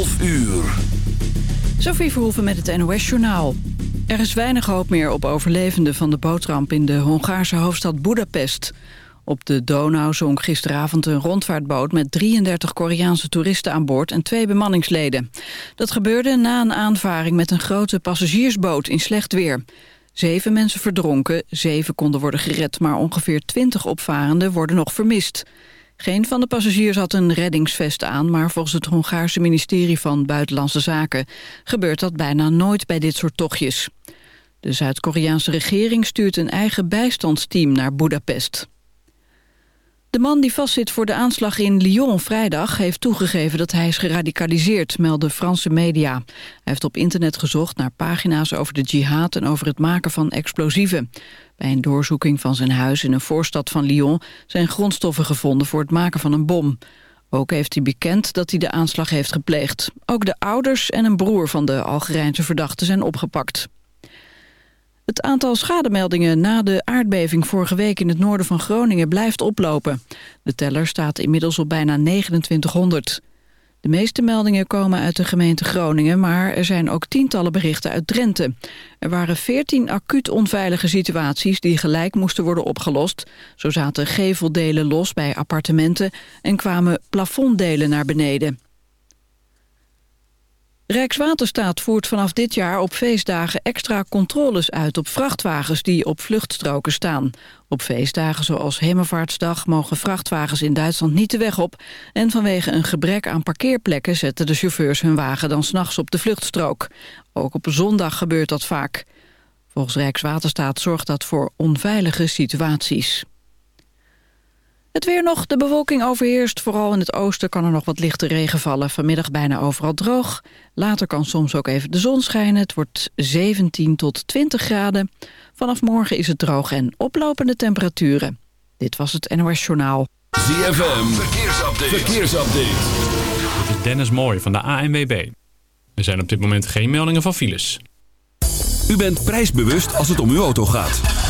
12 uur. Sophie Verhoeven met het NOS-journaal. Er is weinig hoop meer op overlevenden van de bootramp in de Hongaarse hoofdstad Budapest. Op de Donau zonk gisteravond een rondvaartboot met 33 Koreaanse toeristen aan boord en twee bemanningsleden. Dat gebeurde na een aanvaring met een grote passagiersboot in slecht weer. Zeven mensen verdronken, zeven konden worden gered, maar ongeveer 20 opvarenden worden nog vermist. Geen van de passagiers had een reddingsvest aan... maar volgens het Hongaarse ministerie van Buitenlandse Zaken... gebeurt dat bijna nooit bij dit soort tochtjes. De Zuid-Koreaanse regering stuurt een eigen bijstandsteam naar Budapest. De man die vastzit voor de aanslag in Lyon vrijdag... heeft toegegeven dat hij is geradicaliseerd, melden Franse media. Hij heeft op internet gezocht naar pagina's over de jihad... en over het maken van explosieven. Bij een doorzoeking van zijn huis in een voorstad van Lyon... zijn grondstoffen gevonden voor het maken van een bom. Ook heeft hij bekend dat hij de aanslag heeft gepleegd. Ook de ouders en een broer van de Algerijnse verdachte zijn opgepakt. Het aantal schademeldingen na de aardbeving vorige week in het noorden van Groningen blijft oplopen. De teller staat inmiddels op bijna 2900. De meeste meldingen komen uit de gemeente Groningen, maar er zijn ook tientallen berichten uit Drenthe. Er waren 14 acuut onveilige situaties die gelijk moesten worden opgelost. Zo zaten geveldelen los bij appartementen en kwamen plafonddelen naar beneden. Rijkswaterstaat voert vanaf dit jaar op feestdagen extra controles uit op vrachtwagens die op vluchtstroken staan. Op feestdagen zoals Hemelvaartsdag mogen vrachtwagens in Duitsland niet de weg op. En vanwege een gebrek aan parkeerplekken zetten de chauffeurs hun wagen dan s'nachts op de vluchtstrook. Ook op zondag gebeurt dat vaak. Volgens Rijkswaterstaat zorgt dat voor onveilige situaties. Het weer nog, de bewolking overheerst. Vooral in het oosten kan er nog wat lichte regen vallen. Vanmiddag bijna overal droog. Later kan soms ook even de zon schijnen. Het wordt 17 tot 20 graden. Vanaf morgen is het droog en oplopende temperaturen. Dit was het NOS Journaal. ZFM, verkeersupdate. verkeersupdate. Dit is Dennis Mooij van de ANWB. Er zijn op dit moment geen meldingen van files. U bent prijsbewust als het om uw auto gaat.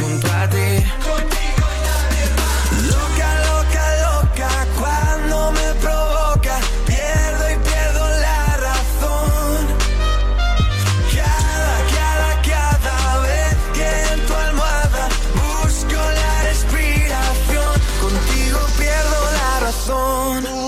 junto a ti. Loca, loca, loca, cuando me provoca, pierdo y pierdo la razón. Cada, cada, cada vez que en tu almohada busco la respiración, contigo pierdo la razón.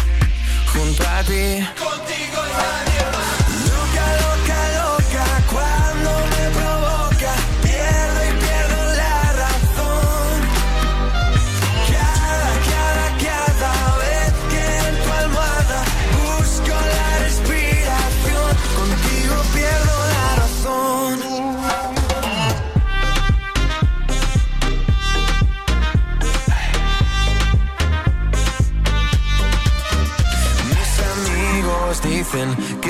Contati Contigo in radio.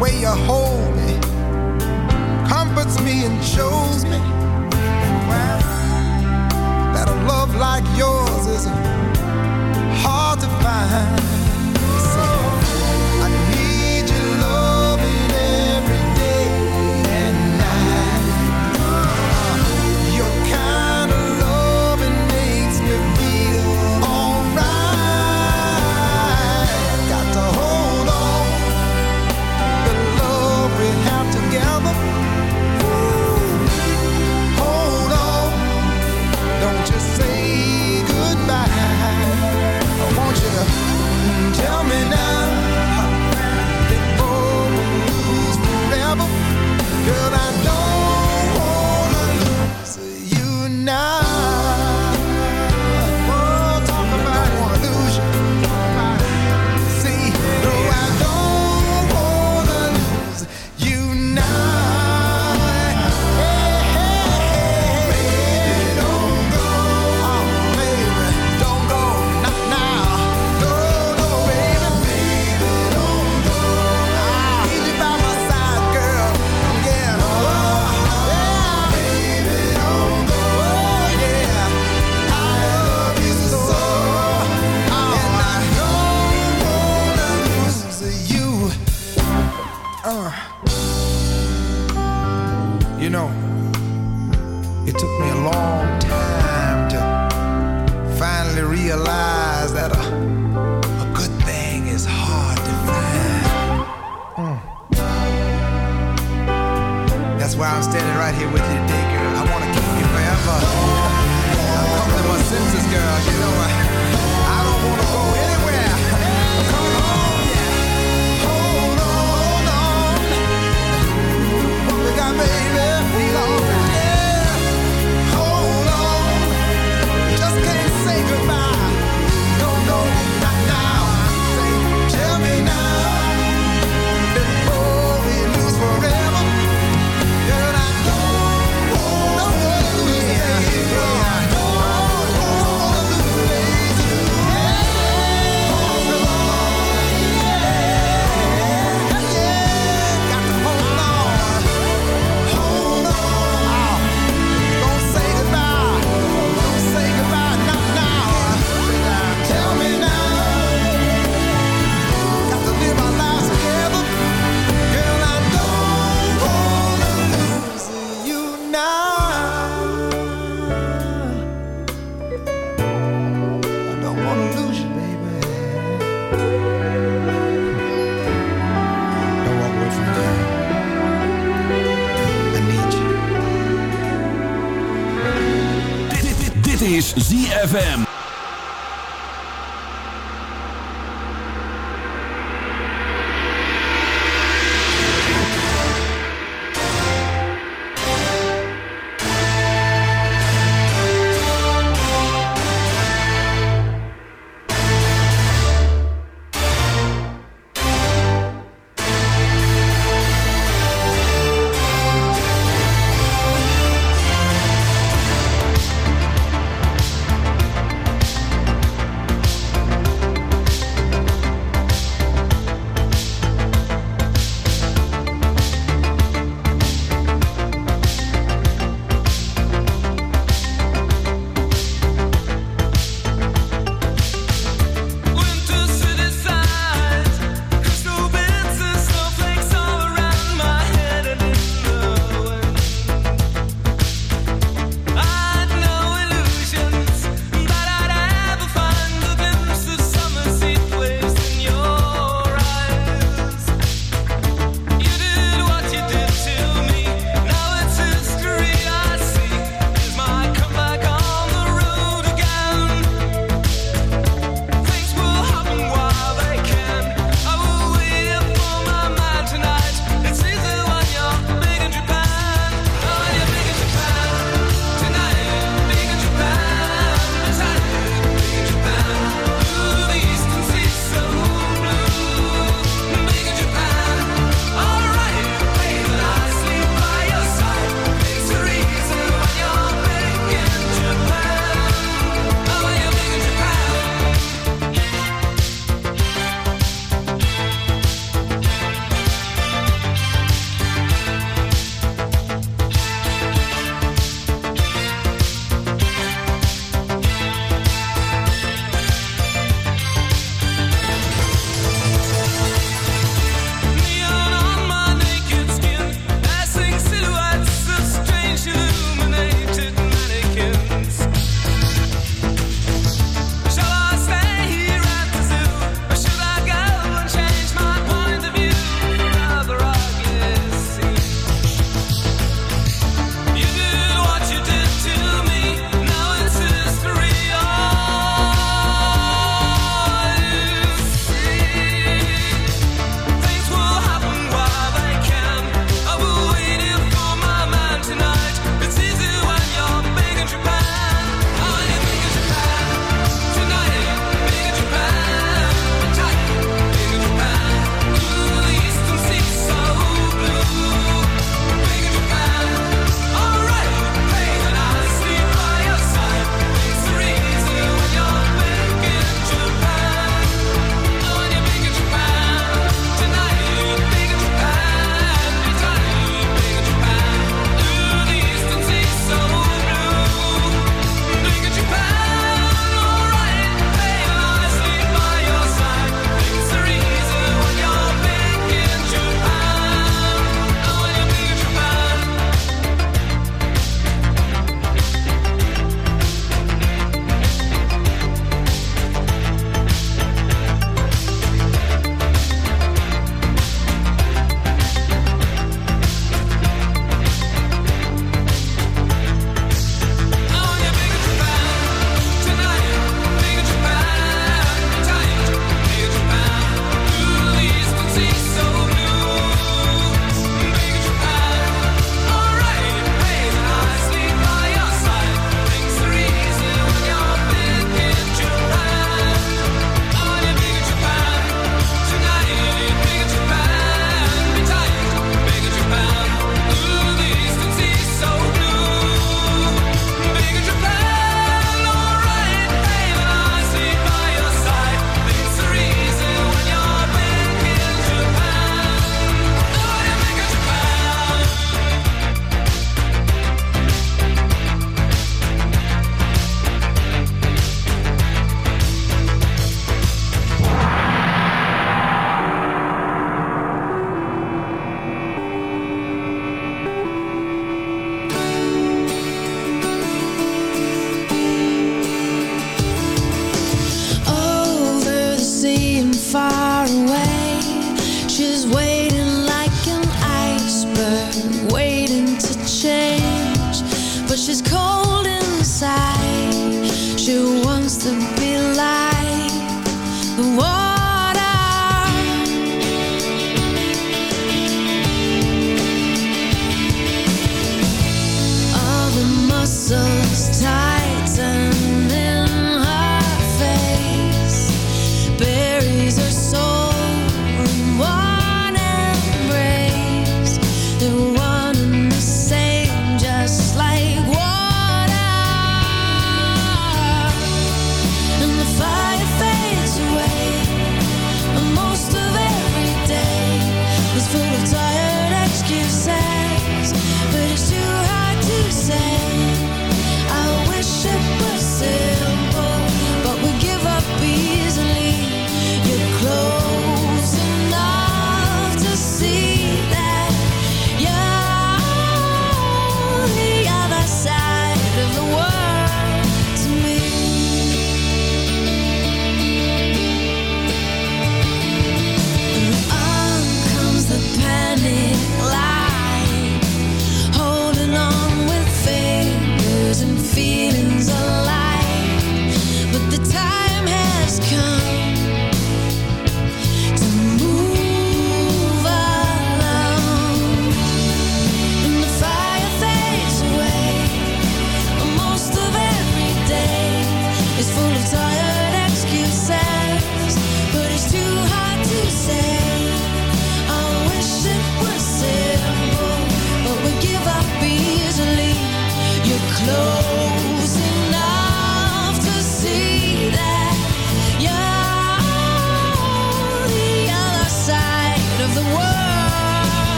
Way you hold me comforts me and shows me that a love like yours is hard to find.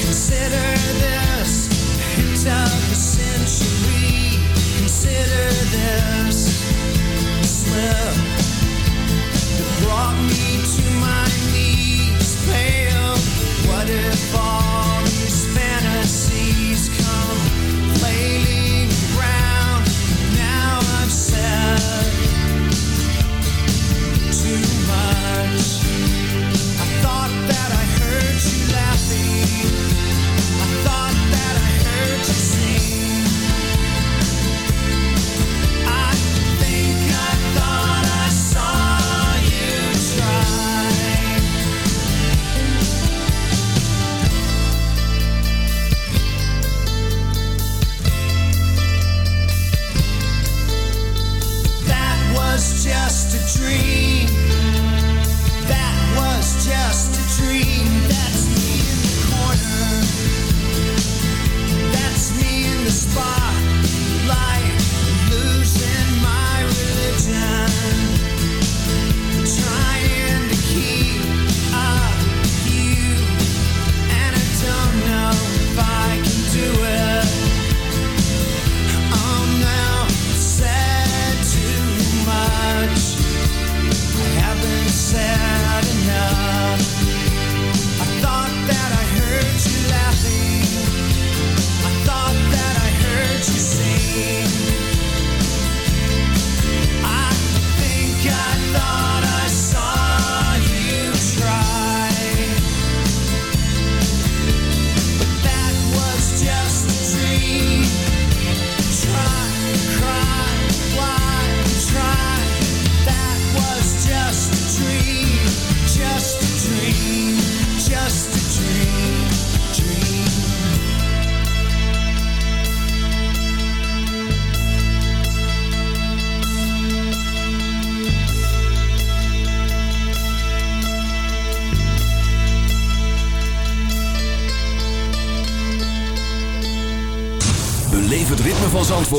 consider this hint of the century. Consider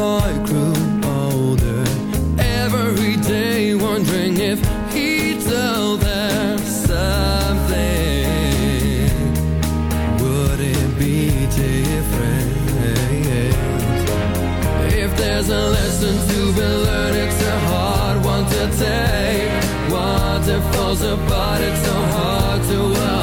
boy grew older Every day wondering if he'd tell them something Would it be different? If there's a lesson to be learned It's a hard one to take Water falls apart It's so hard to love.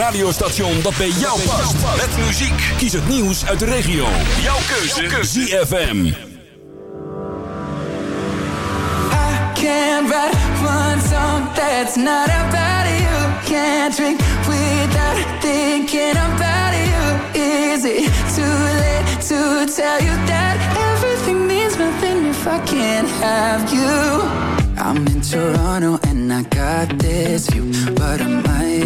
Radiostation dat bij jou past. Met muziek. Kies het nieuws uit de regio. Jouw keuze. ZFM. I can't write one song that's not about you. Can't drink without thinking about you. Is it too late to tell you that everything means nothing if I can't have you? I'm in Toronto and I got this view, but I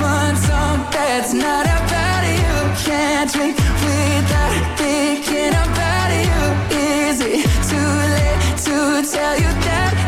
one song that's not about you. Can't drink without thinking about you. Is it too late to tell you that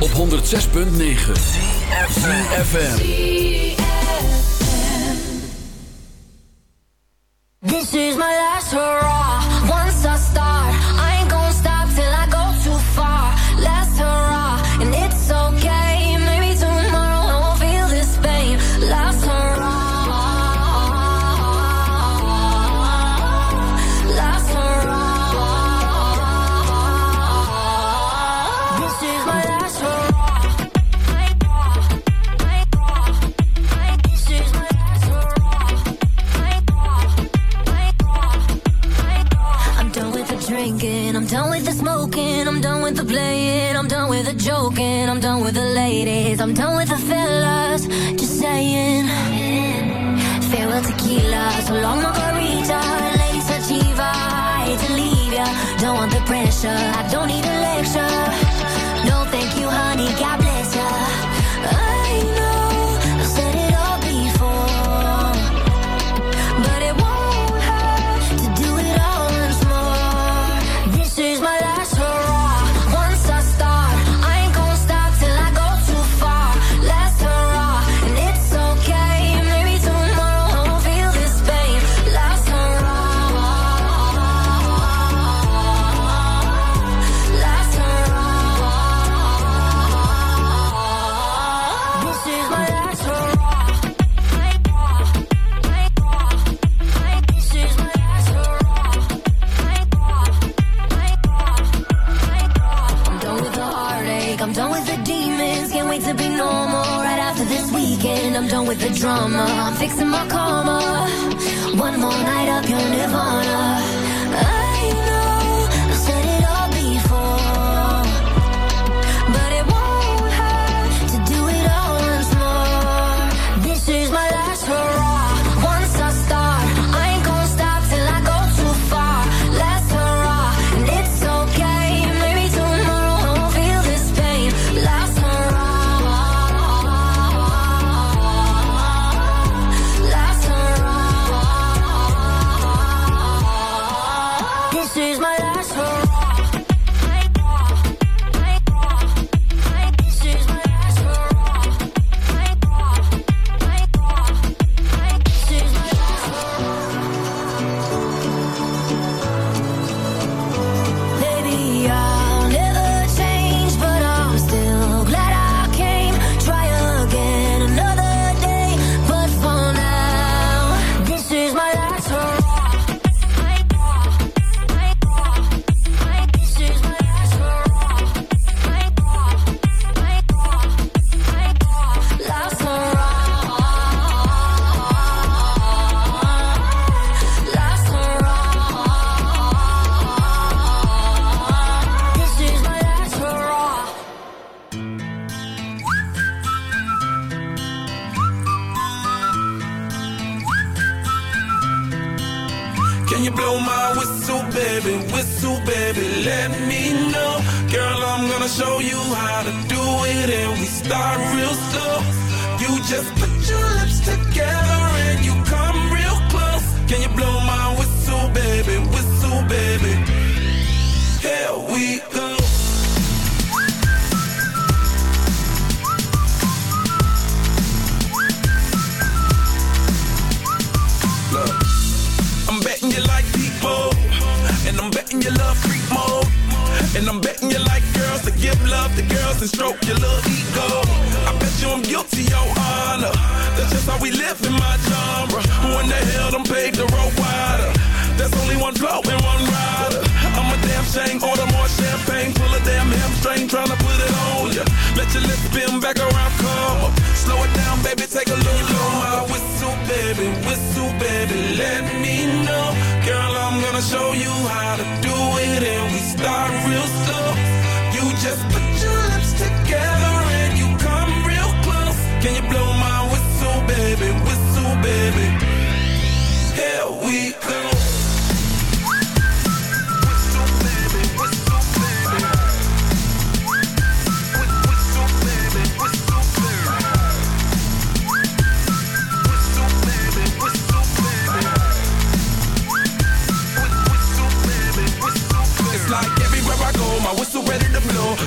Op 106.9 CFFM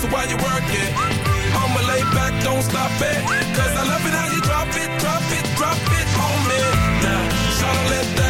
So while you work it. I'ma lay back, don't stop it. Cause I love it how you drop it, drop it, drop it on me. Now, shout out, let that